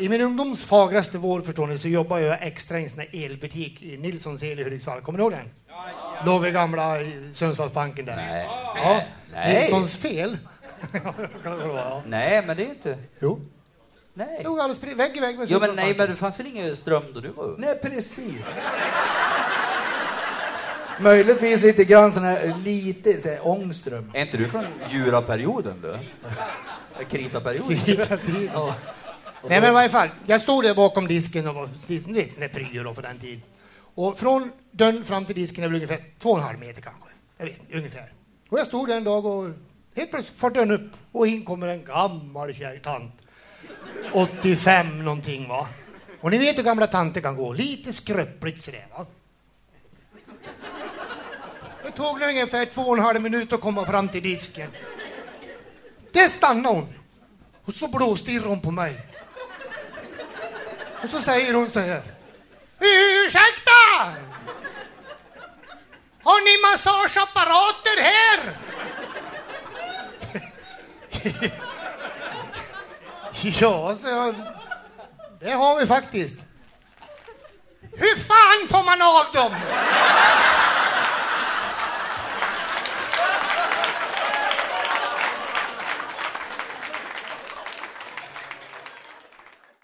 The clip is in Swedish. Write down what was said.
I min ungdoms fagraste vår förstår ni, så jobbade jag extra i en sån här elbutik i Nilssons el i Hudiksvall. Kommer ni ihåg den? Låg vid gamla Sundsvallsbanken där. Nej. Ja. Nej. Nilssons fel. Ja. Nej, men det är inte... jo. Nej. Låg alldeles pre- vägg i vägg med Jo, men nej, men det fanns väl ingen ström då du var ung? Nej, precis. Möjligtvis lite grann sån här, lite så här, ångström. Är inte du från Juraperioden du? Kritaperioden? Ja. Nej men i varje fall, jag stod där bakom disken och var liksom, sån där pryo på den tiden. Och från dörren fram till disken är det ungefär två och en halv meter kanske. Jag vet ungefär. Och jag stod där en dag och helt plötsligt far dörren upp och in kommer en gammal kär tant. 85 någonting va. Och ni vet hur gamla tanter kan gå, lite skröpligt sådär va. Det tog nog ungefär två och en halv minut att komma fram till disken. Där stannade hon. Och så blåstirrade hon på mig. Och så säger hon så här. Ursäkta! Har ni massageapparater här? ja, så jag. Det har vi faktiskt. Hur fan får man av dem?